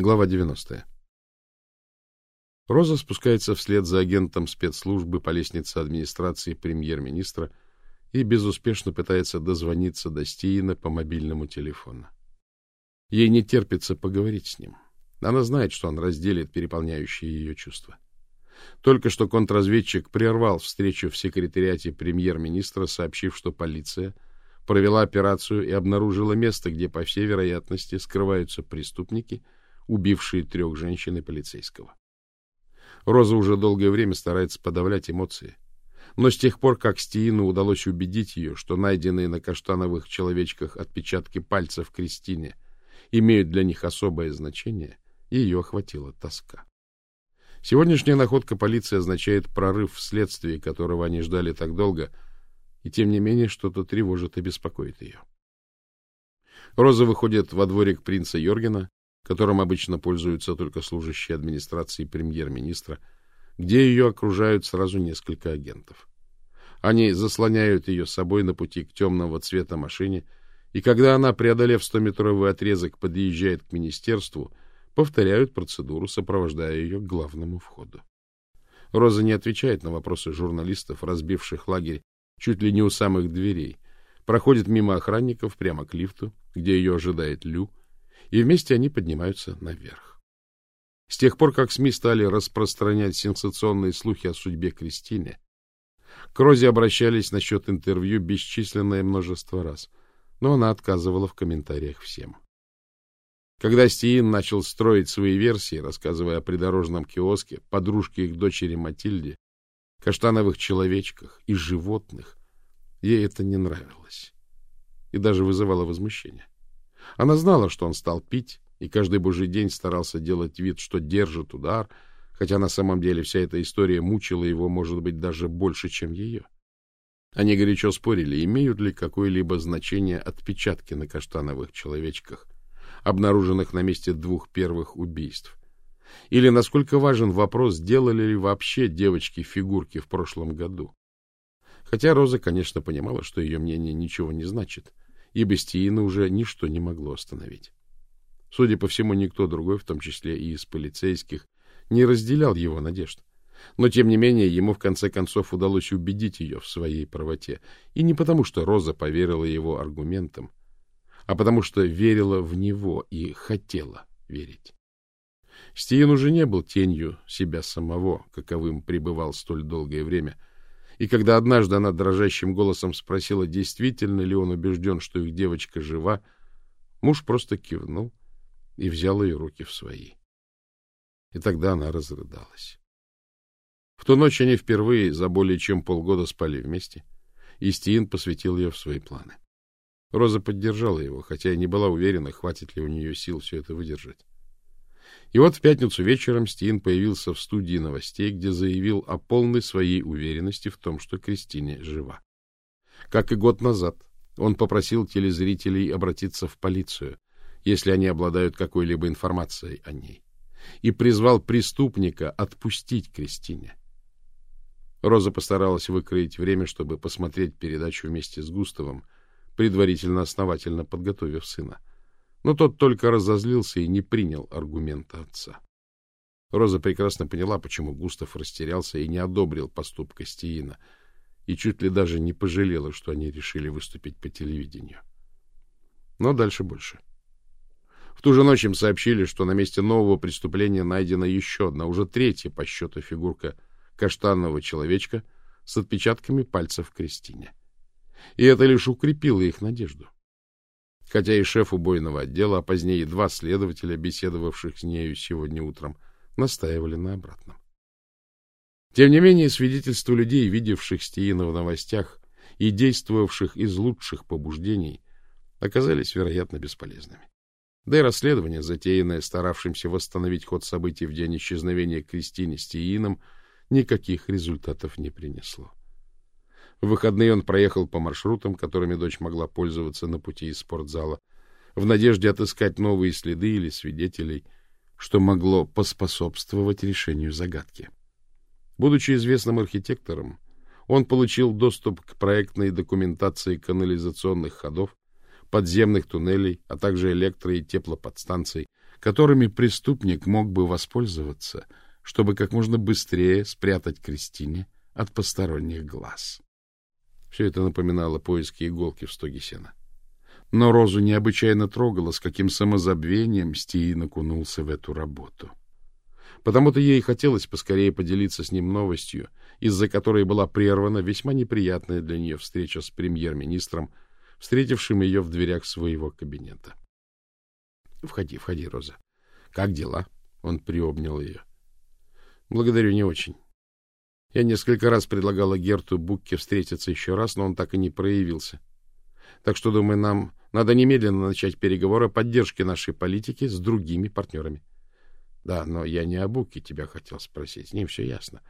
Глава 90. Роза спускается вслед за агентом спецслужбы по лестнице администрации премьер-министра и безуспешно пытается дозвониться до Стиина по мобильному телефону. Ей не терпится поговорить с ним. Она знает, что он разделит переполняющие ее чувства. Только что контрразведчик прервал встречу в секретариате премьер-министра, сообщив, что полиция провела операцию и обнаружила место, где, по всей вероятности, скрываются преступники, убившие трех женщин и полицейского. Роза уже долгое время старается подавлять эмоции. Но с тех пор, как Стиину удалось убедить ее, что найденные на каштановых человечках отпечатки пальцев Кристине имеют для них особое значение, ее охватила тоска. Сегодняшняя находка полиции означает прорыв в следствии, которого они ждали так долго, и тем не менее что-то тревожит и беспокоит ее. Роза выходит во дворик принца Йоргена, которым обычно пользуются только служащие администрации премьер-министра, где ее окружают сразу несколько агентов. Они заслоняют ее собой на пути к темного цвета машине, и когда она, преодолев стометровый отрезок, подъезжает к министерству, повторяют процедуру, сопровождая ее к главному входу. Роза не отвечает на вопросы журналистов, разбивших лагерь чуть ли не у самых дверей, проходит мимо охранников прямо к лифту, где ее ожидает Лю, и вместе они поднимаются наверх. С тех пор, как СМИ стали распространять сенсационные слухи о судьбе Кристины, к Розе обращались насчет интервью бесчисленное множество раз, но она отказывала в комментариях всем. Когда Стиин начал строить свои версии, рассказывая о придорожном киоске, подружке их дочери Матильде, каштановых человечках и животных, ей это не нравилось и даже вызывало возмущение. Она знала, что он стал пить, и каждый божий день старался делать вид, что держит удар, хотя на самом деле вся эта история мучила его, может быть, даже больше, чем ее. Они горячо спорили, имеют ли какое-либо значение отпечатки на каштановых человечках, обнаруженных на месте двух первых убийств. Или насколько важен вопрос, делали ли вообще девочки фигурки в прошлом году. Хотя Роза, конечно, понимала, что ее мнение ничего не значит, ибо Стиина уже ничто не могло остановить. Судя по всему, никто другой, в том числе и из полицейских, не разделял его надежд. Но, тем не менее, ему в конце концов удалось убедить ее в своей правоте. И не потому, что Роза поверила его аргументам, а потому что верила в него и хотела верить. Стиен уже не был тенью себя самого, каковым пребывал столь долгое время. И когда однажды она дрожащим голосом спросила, действительно ли он убежден, что их девочка жива, муж просто кивнул и взял ее руки в свои. И тогда она разрыдалась. В ту ночь они впервые за более чем полгода спали вместе, и Стиен посвятил ее в свои планы. Роза поддержала его, хотя и не была уверена, хватит ли у нее сил все это выдержать. И вот в пятницу вечером Стин появился в студии новостей, где заявил о полной своей уверенности в том, что Кристине жива. Как и год назад, он попросил телезрителей обратиться в полицию, если они обладают какой-либо информацией о ней, и призвал преступника отпустить Кристине. Роза постаралась выкроить время, чтобы посмотреть передачу вместе с Густавом, предварительно основательно подготовив сына. Но тот только разозлился и не принял аргумента отца. Роза прекрасно поняла, почему Густав растерялся и не одобрил поступка Стиина, и чуть ли даже не пожалела, что они решили выступить по телевидению. Но дальше больше. В ту же ночь им сообщили, что на месте нового преступления найдена еще одна, уже третья по счету фигурка каштанового человечка с отпечатками пальцев Кристине и это лишь укрепило их надежду. Хотя и шеф убойного отдела, а позднее два следователя, беседовавших с нею сегодня утром, настаивали на обратном. Тем не менее, свидетельства людей, видевших Стиина в новостях и действовавших из лучших побуждений, оказались, вероятно, бесполезными. Да и расследование, затеянное старавшимся восстановить ход событий в день исчезновения Кристины Стиином, никаких результатов не принесло. В выходные он проехал по маршрутам, которыми дочь могла пользоваться на пути из спортзала, в надежде отыскать новые следы или свидетелей, что могло поспособствовать решению загадки. Будучи известным архитектором, он получил доступ к проектной документации канализационных ходов, подземных туннелей, а также электро- и теплоподстанций, которыми преступник мог бы воспользоваться, чтобы как можно быстрее спрятать Кристине от посторонних глаз. Все это напоминало поиски иголки в стоге сена. Но Розу необычайно трогало, с каким самозабвением Стиин окунулся в эту работу. Потому-то ей хотелось поскорее поделиться с ним новостью, из-за которой была прервана весьма неприятная для нее встреча с премьер-министром, встретившим ее в дверях своего кабинета. — Входи, входи, Роза. — Как дела? — он приобнял ее. — Благодарю, не очень. Я несколько раз предлагала Герту Букке встретиться еще раз, но он так и не проявился. Так что, думаю, нам надо немедленно начать переговоры о поддержке нашей политики с другими партнерами. Да, но я не о Букке тебя хотел спросить. С ним все ясно.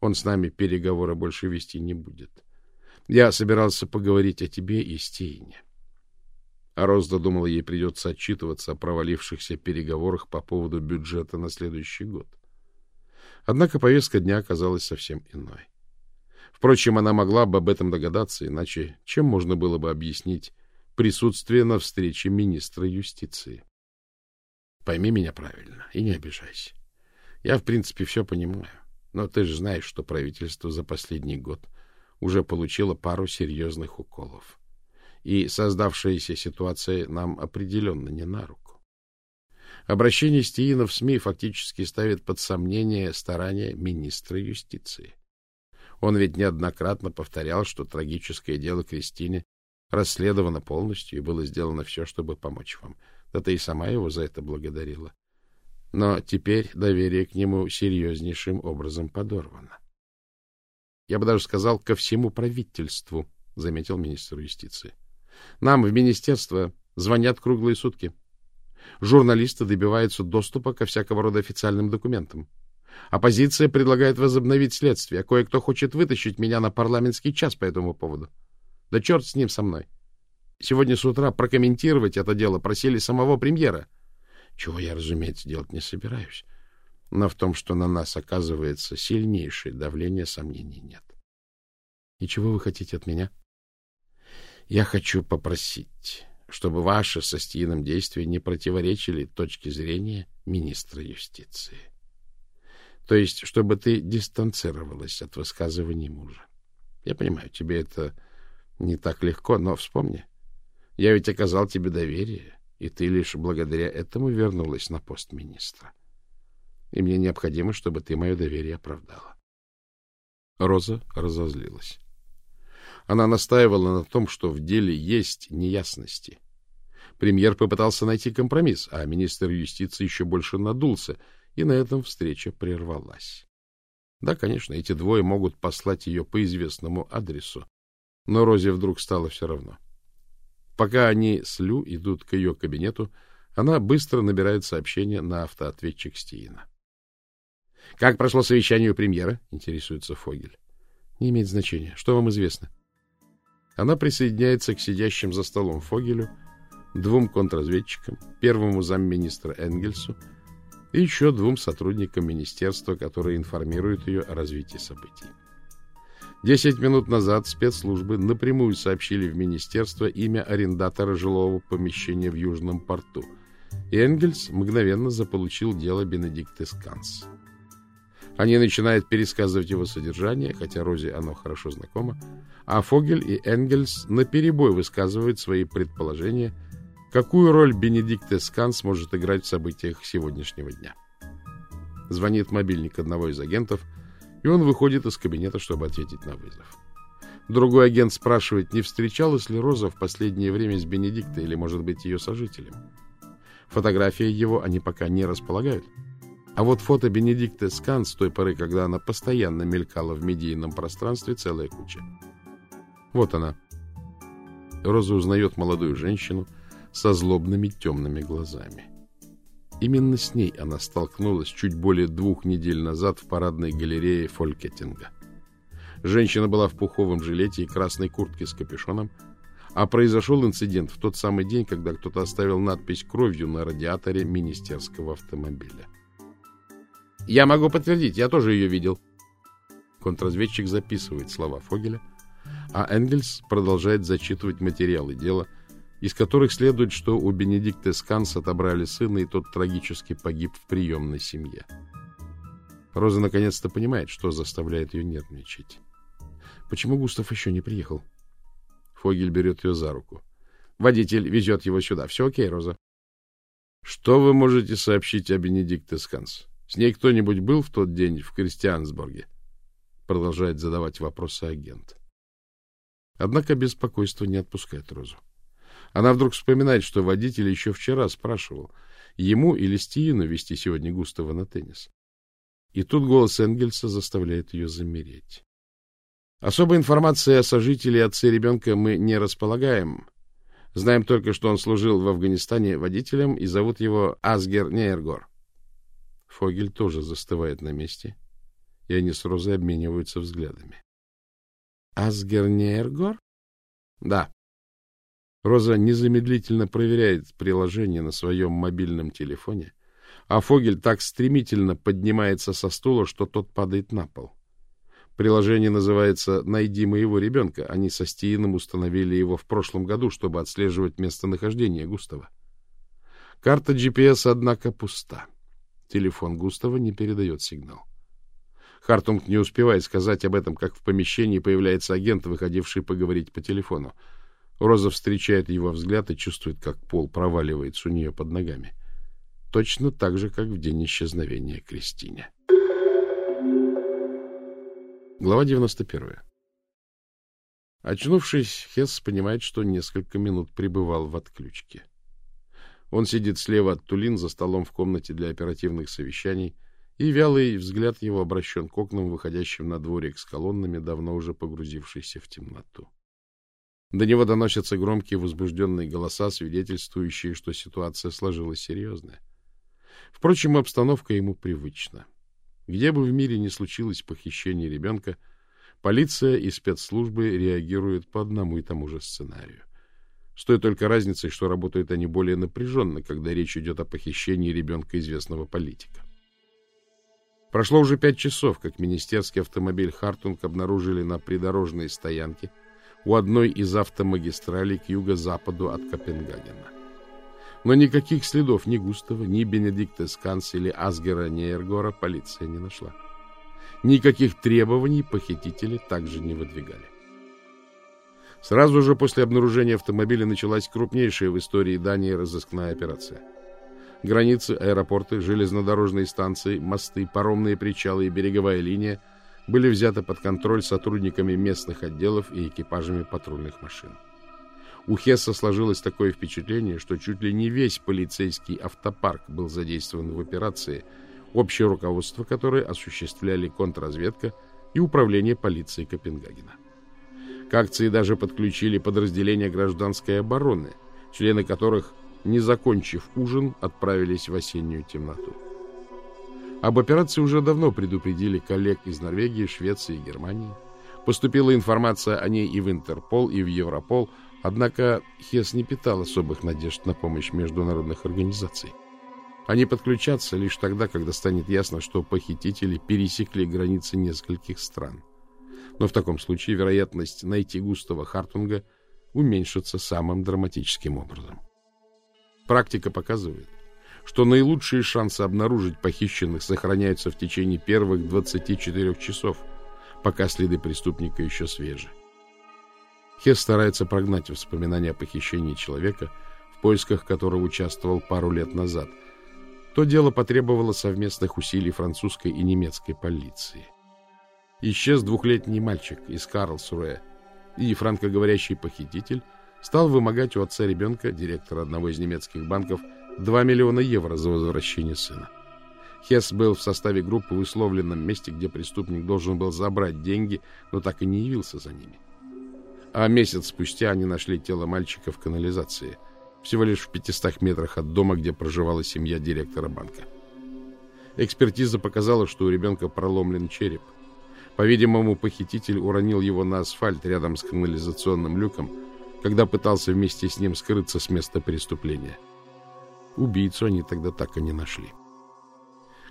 Он с нами переговоры больше вести не будет. Я собирался поговорить о тебе и Стейне. А Розда думала, ей придется отчитываться о провалившихся переговорах по поводу бюджета на следующий год. Однако повестка дня оказалась совсем иной. Впрочем, она могла бы об этом догадаться, иначе чем можно было бы объяснить присутствие на встрече министра юстиции? Пойми меня правильно и не обижайся. Я, в принципе, все понимаю. Но ты же знаешь, что правительство за последний год уже получило пару серьезных уколов и создавшаяся ситуация нам определенно не на руку. Обращение Стиина в СМИ фактически ставит под сомнение старания министра юстиции. Он ведь неоднократно повторял, что трагическое дело Кристине расследовано полностью и было сделано все, чтобы помочь вам. Да ты и сама его за это благодарила. Но теперь доверие к нему серьезнейшим образом подорвано. Я бы даже сказал, ко всему правительству, заметил министр юстиции. Нам в министерство звонят круглые сутки. Журналисты добиваются доступа ко всякого рода официальным документам. Оппозиция предлагает возобновить следствие, а кое-кто хочет вытащить меня на парламентский час по этому поводу. Да черт с ним со мной. Сегодня с утра прокомментировать это дело просили самого премьера. Чего я, разумеется, делать не собираюсь. Но в том, что на нас оказывается сильнейшее давление, сомнений нет. И чего вы хотите от меня? Я хочу попросить, чтобы ваши со Стином действия не противоречили точке зрения министра юстиции. То есть, чтобы ты дистанцировалась от высказываний мужа. Я понимаю, тебе это не так легко, но вспомни, я ведь оказал тебе доверие, и ты лишь благодаря этому вернулась на пост министра. И мне необходимо, чтобы ты мое доверие оправдала. Роза разозлилась. Она настаивала на том, что в деле есть неясности. Премьер попытался найти компромисс, а министр юстиции еще больше надулся, и на этом встреча прервалась. Да, конечно, эти двое могут послать ее по известному адресу, но Розе вдруг стало все равно. Пока они с Лю идут к ее кабинету, она быстро набирает сообщение на автоответчик Стиина. — Как прошло совещание у премьера? — интересуется Фогель. — Не имеет значения. Что вам известно? Она присоединяется к сидящим за столом Фогелю, двум контрразведчикам, первому замминистра Энгельсу и еще двум сотрудникам министерства, которые информируют ее о развитии событий. Десять минут назад спецслужбы напрямую сообщили в министерство имя арендатора жилого помещения в Южном порту, и Энгельс мгновенно заполучил дело Бенедикты Сканс. Они начинают пересказывать его содержание, хотя Розе оно хорошо знакомо, а Фогель и Энгельс наперебой высказывают свои предположения, какую роль Бенедикт Эсканс может играть в событиях сегодняшнего дня. Звонит мобильник одного из агентов, и он выходит из кабинета, чтобы ответить на вызов. Другой агент спрашивает, не встречалась ли Роза в последнее время с Бенедиктой или, может быть, ее сожителем. Фотографии его они пока не располагают. А вот фото Бенедикты Скан с той поры, когда она постоянно мелькала в медийном пространстве, целая куча. Вот она. Роза узнает молодую женщину со злобными темными глазами. Именно с ней она столкнулась чуть более двух недель назад в парадной галерее Фолькетинга. Женщина была в пуховом жилете и красной куртке с капюшоном, а произошел инцидент в тот самый день, когда кто-то оставил надпись кровью на радиаторе министерского автомобиля. Я могу подтвердить, я тоже ее видел. Контрразведчик записывает слова Фогеля, а Энгельс продолжает зачитывать материалы дела, из которых следует, что у Бенедикта Сканс отобрали сына, и тот трагически погиб в приемной семье. Роза наконец-то понимает, что заставляет ее нервничать. Почему Густав еще не приехал? Фогель берет ее за руку. Водитель везет его сюда. Все окей, Роза. Что вы можете сообщить о Бенедикте Сканс? С ней кто-нибудь был в тот день в Кристиансбурге? Продолжает задавать вопросы агент. Однако беспокойство не отпускает Розу. Она вдруг вспоминает, что водитель еще вчера спрашивал, ему или Стиину вести сегодня Густава на теннис. И тут голос Энгельса заставляет ее замереть. Особой информации о сожителе и отце ребенка мы не располагаем. Знаем только, что он служил в Афганистане водителем и зовут его Асгер Нейргор. Фогель тоже застывает на месте, и они с Розой обмениваются взглядами. Асгер Нейргор? Да. Роза незамедлительно проверяет приложение на своем мобильном телефоне, а Фогель так стремительно поднимается со стула, что тот падает на пол. Приложение называется «Найди моего ребенка». Они со Стиином установили его в прошлом году, чтобы отслеживать местонахождение Густава. Карта GPS, однако, пуста. Телефон Густава не передает сигнал. Хартунг не успевает сказать об этом, как в помещении появляется агент, выходивший поговорить по телефону. Роза встречает его взгляд и чувствует, как пол проваливается у нее под ногами. Точно так же, как в день исчезновения Кристине. Глава 91. Очнувшись, Хесс понимает, что несколько минут пребывал в отключке. Он сидит слева от Тулин за столом в комнате для оперативных совещаний, и вялый взгляд его обращен к окнам, выходящим на дворик с колоннами, давно уже погрузившийся в темноту. До него доносятся громкие возбужденные голоса, свидетельствующие, что ситуация сложилась серьезная. Впрочем, обстановка ему привычна. Где бы в мире ни случилось похищение ребенка, полиция и спецслужбы реагируют по одному и тому же сценарию. С только разницей, что работают они более напряженно, когда речь идет о похищении ребенка известного политика. Прошло уже пять часов, как министерский автомобиль Хартунг обнаружили на придорожной стоянке – у одной из автомагистралей к юго-западу от Копенгагена. Но никаких следов ни Густава, ни Бенедикта Сканс или Асгера Нейргора полиция не нашла. Никаких требований похитители также не выдвигали. Сразу же после обнаружения автомобиля началась крупнейшая в истории Дании разыскная операция. Границы, аэропорты, железнодорожные станции, мосты, паромные причалы и береговая линия – были взяты под контроль сотрудниками местных отделов и экипажами патрульных машин. У Хесса сложилось такое впечатление, что чуть ли не весь полицейский автопарк был задействован в операции, общее руководство которой осуществляли контрразведка и управление полиции Копенгагена. К акции даже подключили подразделения гражданской обороны, члены которых, не закончив ужин, отправились в осеннюю темноту. Об операции уже давно предупредили коллег из Норвегии, Швеции и Германии. Поступила информация о ней и в Интерпол, и в Европол, однако Хес не питал особых надежд на помощь международных организаций. Они подключатся лишь тогда, когда станет ясно, что похитители пересекли границы нескольких стран. Но в таком случае вероятность найти Густава Хартунга уменьшится самым драматическим образом. Практика показывает, что наилучшие шансы обнаружить похищенных сохраняются в течение первых 24 часов, пока следы преступника еще свежи. Хесс старается прогнать воспоминания о похищении человека, в поисках которого участвовал пару лет назад. То дело потребовало совместных усилий французской и немецкой полиции. Исчез двухлетний мальчик из Карлсруэ, и франкоговорящий похититель стал вымогать у отца ребенка, директора одного из немецких банков, 2 миллиона евро за возвращение сына. Хесс был в составе группы в условленном месте, где преступник должен был забрать деньги, но так и не явился за ними. А месяц спустя они нашли тело мальчика в канализации, всего лишь в 500 метрах от дома, где проживала семья директора банка. Экспертиза показала, что у ребенка проломлен череп. По-видимому, похититель уронил его на асфальт рядом с канализационным люком, когда пытался вместе с ним скрыться с места преступления. Убийцу они тогда так и не нашли.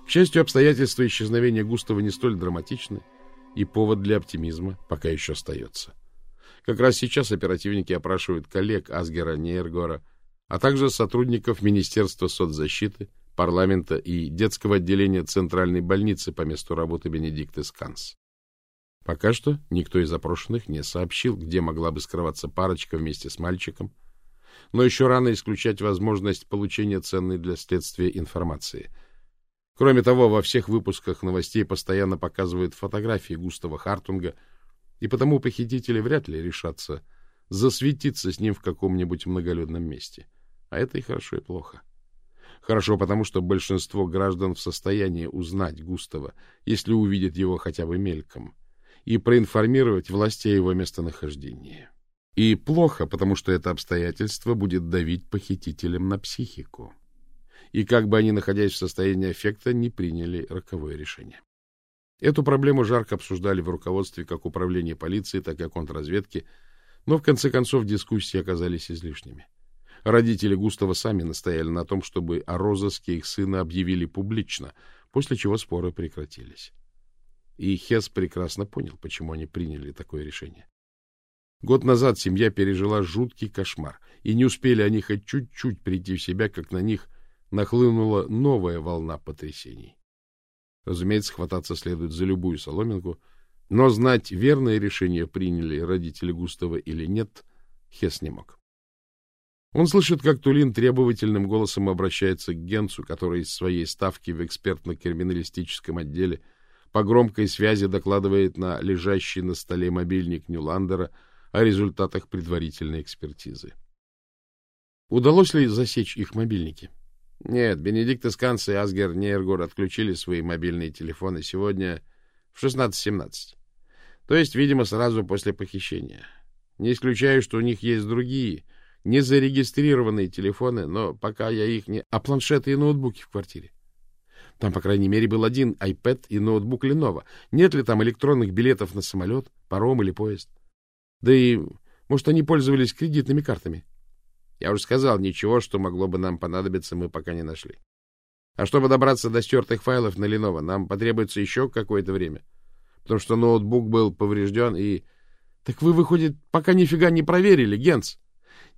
К счастью, обстоятельства исчезновения Густава не столь драматичны, и повод для оптимизма пока еще остается. Как раз сейчас оперативники опрашивают коллег Асгера Нейргора, а также сотрудников Министерства соцзащиты, парламента и детского отделения Центральной больницы по месту работы Бенедикты Сканс. Пока что никто из опрошенных не сообщил, где могла бы скрываться парочка вместе с мальчиком, но еще рано исключать возможность получения ценной для следствия информации. Кроме того, во всех выпусках новостей постоянно показывают фотографии Густава Хартунга – и потому похитители вряд ли решатся засветиться с ним в каком-нибудь многолюдном месте. А это и хорошо, и плохо. Хорошо, потому что большинство граждан в состоянии узнать Густава, если увидят его хотя бы мельком, и проинформировать власти о его местонахождении. И плохо, потому что это обстоятельство будет давить похитителям на психику. И как бы они, находясь в состоянии аффекта, не приняли роковое решение. Эту проблему жарко обсуждали в руководстве как управления полиции, так и контрразведки, но в конце концов дискуссии оказались излишними. Родители Густава сами настояли на том, чтобы о розыске их сына объявили публично, после чего споры прекратились. И Хес прекрасно понял, почему они приняли такое решение. Год назад семья пережила жуткий кошмар, и не успели они хоть чуть-чуть прийти в себя, как на них нахлынула новая волна потрясений. Разумеется, хвататься следует за любую соломинку, но знать, верное решение приняли родители Густава или нет, Хес не мог. Он слышит, как Тулин требовательным голосом обращается к Генцу, который из своей ставки в экспертно-криминалистическом отделе по громкой связи докладывает на лежащий на столе мобильник Нюландера о результатах предварительной экспертизы. Удалось ли засечь их мобильники? Нет, Бенедикт Исканс и Асгер Нейргор отключили свои мобильные телефоны сегодня в 16.17. То есть, видимо, сразу после похищения. Не исключаю, что у них есть другие, незарегистрированные телефоны, но пока я их не... А планшеты и ноутбуки в квартире? Там, по крайней мере, был один iPad и ноутбук Lenovo. Нет ли там электронных билетов на самолет, паром или поезд? Да и, может, они пользовались кредитными картами? Я уже сказал, ничего, что могло бы нам понадобиться, мы пока не нашли. А чтобы добраться до стертых файлов на Lenovo, нам потребуется еще какое-то время. Потому что ноутбук был поврежден и... Так вы, выходит, пока нифига не проверили, Генц?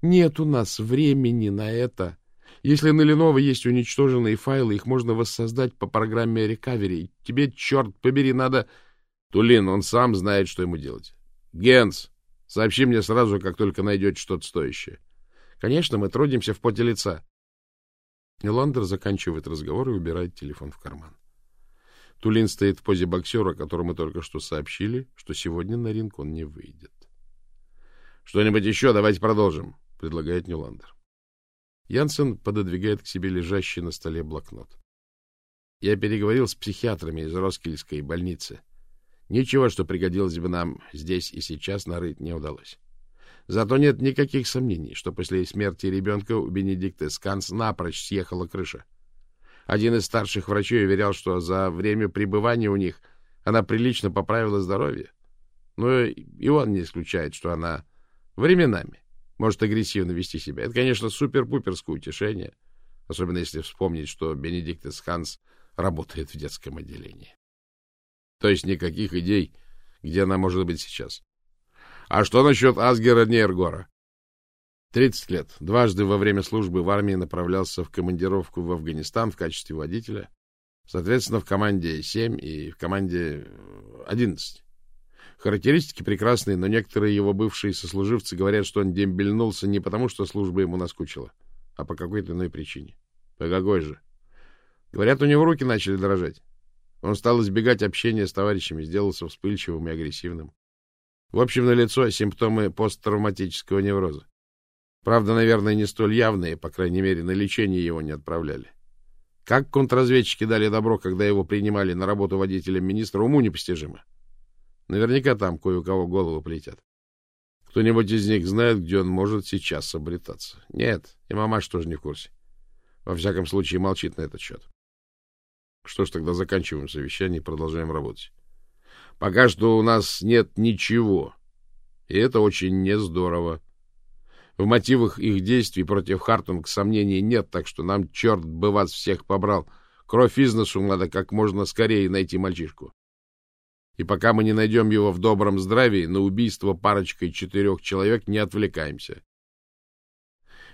Нет у нас времени на это. Если на Lenovo есть уничтоженные файлы, их можно воссоздать по программе Recovery. Тебе, черт побери, надо... Тулин, он сам знает, что ему делать. Генц, сообщи мне сразу, как только найдете что-то стоящее. Конечно, мы трудимся в поте лица. Эландер заканчивает разговор и убирает телефон в карман. Тулин стоит в позе боксера, которому только что сообщили, что сегодня на ринг он не выйдет. — Что-нибудь еще? Давайте продолжим, — предлагает Нюландер. Янсен пододвигает к себе лежащий на столе блокнот. Я переговорил с психиатрами из Роскильской больницы. Ничего, что пригодилось бы нам здесь и сейчас, нарыть не удалось. Зато нет никаких сомнений, что после смерти ребенка у Бенедикты Сканс напрочь съехала крыша. Один из старших врачей уверял, что за время пребывания у них она прилично поправила здоровье. Но и он не исключает, что она временами может агрессивно вести себя. Это, конечно, супер-пуперское утешение, особенно если вспомнить, что Бенедикт Сканс работает в детском отделении. То есть никаких идей, где она может быть сейчас. А что насчет Асгера Нейргора? Тридцать лет. Дважды во время службы в армии направлялся в командировку в Афганистан в качестве водителя. Соответственно, в команде 7 и в команде 11. Характеристики прекрасные, но некоторые его бывшие сослуживцы говорят, что он дембельнулся не потому, что служба ему наскучила, а по какой-то иной причине. По какой же? Говорят, у него руки начали дрожать. Он стал избегать общения с товарищами, сделался вспыльчивым и агрессивным. В общем, налицо симптомы посттравматического невроза. Правда, наверное, не столь явные, по крайней мере, на лечение его не отправляли. Как контрразведчики дали добро, когда его принимали на работу водителем министра, уму непостижимо. Наверняка там кое у кого голову плетят. Кто-нибудь из них знает, где он может сейчас обретаться? Нет, и мамаш тоже не в курсе. Во всяком случае, молчит на этот счет. Что ж, тогда заканчиваем совещание и продолжаем работать. Пока что у нас нет ничего, и это очень не здорово. В мотивах их действий против Хартунг сомнений нет, так что нам, черт бы вас всех побрал, кровь из носу надо как можно скорее найти мальчишку. И пока мы не найдем его в добром здравии, на убийство парочкой четырех человек не отвлекаемся.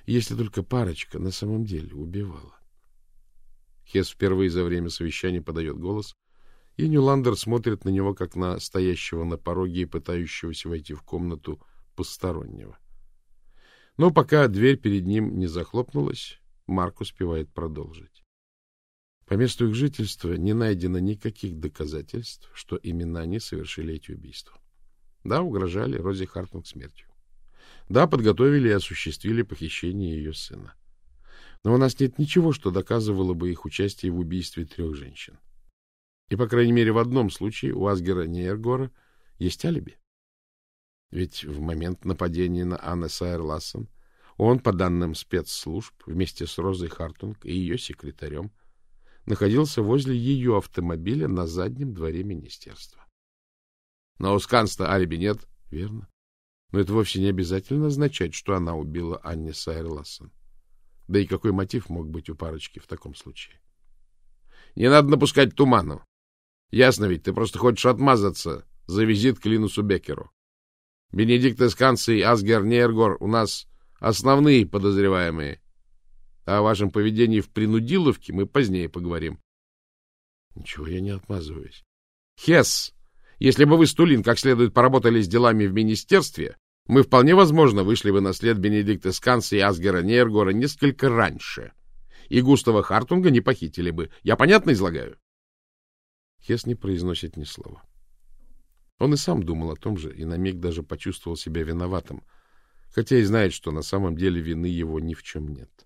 Если только парочка на самом деле убивала. Хес впервые за время совещания подает голос, и Нюландер смотрит на него, как на стоящего на пороге и пытающегося войти в комнату постороннего. Но пока дверь перед ним не захлопнулась, Марк успевает продолжить. По месту их жительства не найдено никаких доказательств, что именно они совершили эти убийства. Да, угрожали Розе Хартнунг смертью. Да, подготовили и осуществили похищение ее сына. Но у нас нет ничего, что доказывало бы их участие в убийстве трех женщин. И, по крайней мере, в одном случае у Асгера Нейргора есть алиби. Ведь в момент нападения на Анна Сайер Лассен он, по данным спецслужб, вместе с Розой Хартунг и ее секретарем, находился возле ее автомобиля на заднем дворе министерства. Но у Сканста алиби нет, верно? Но это вовсе не обязательно означать, что она убила Анни Сайер Лассен. Да и какой мотив мог быть у парочки в таком случае? Не надо напускать туману. Ясно ведь, ты просто хочешь отмазаться за визит к Линусу Беккеру. Бенедикт Эсканци и Асгер Нейргор у нас основные подозреваемые. О вашем поведении в принудиловке мы позднее поговорим. Ничего я не отмазываюсь. Хес, если бы вы с Тулин как следует поработали с делами в министерстве, мы вполне возможно вышли бы на след Бенедикта Сканса и Асгера Нейргора несколько раньше. И Густава Хартунга не похитили бы. Я понятно излагаю? Хес не произносит ни слова. Он и сам думал о том же, и на миг даже почувствовал себя виноватым, хотя и знает, что на самом деле вины его ни в чем нет.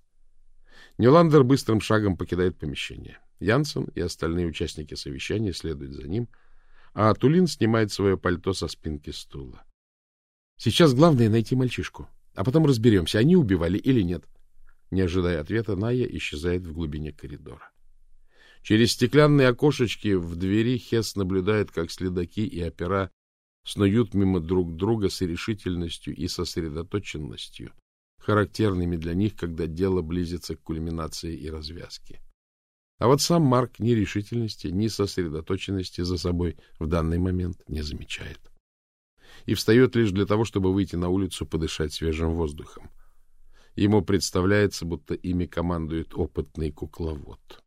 Нюландер быстрым шагом покидает помещение. Янсен и остальные участники совещания следуют за ним, а Тулин снимает свое пальто со спинки стула. Сейчас главное найти мальчишку, а потом разберемся, они убивали или нет. Не ожидая ответа, Ная исчезает в глубине коридора. Через стеклянные окошечки в двери Хес наблюдает, как следаки и опера снуют мимо друг друга с решительностью и сосредоточенностью, характерными для них, когда дело близится к кульминации и развязке. А вот сам Марк ни решительности, ни сосредоточенности за собой в данный момент не замечает. И встает лишь для того, чтобы выйти на улицу подышать свежим воздухом. Ему представляется, будто ими командует опытный кукловод.